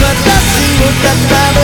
私を語る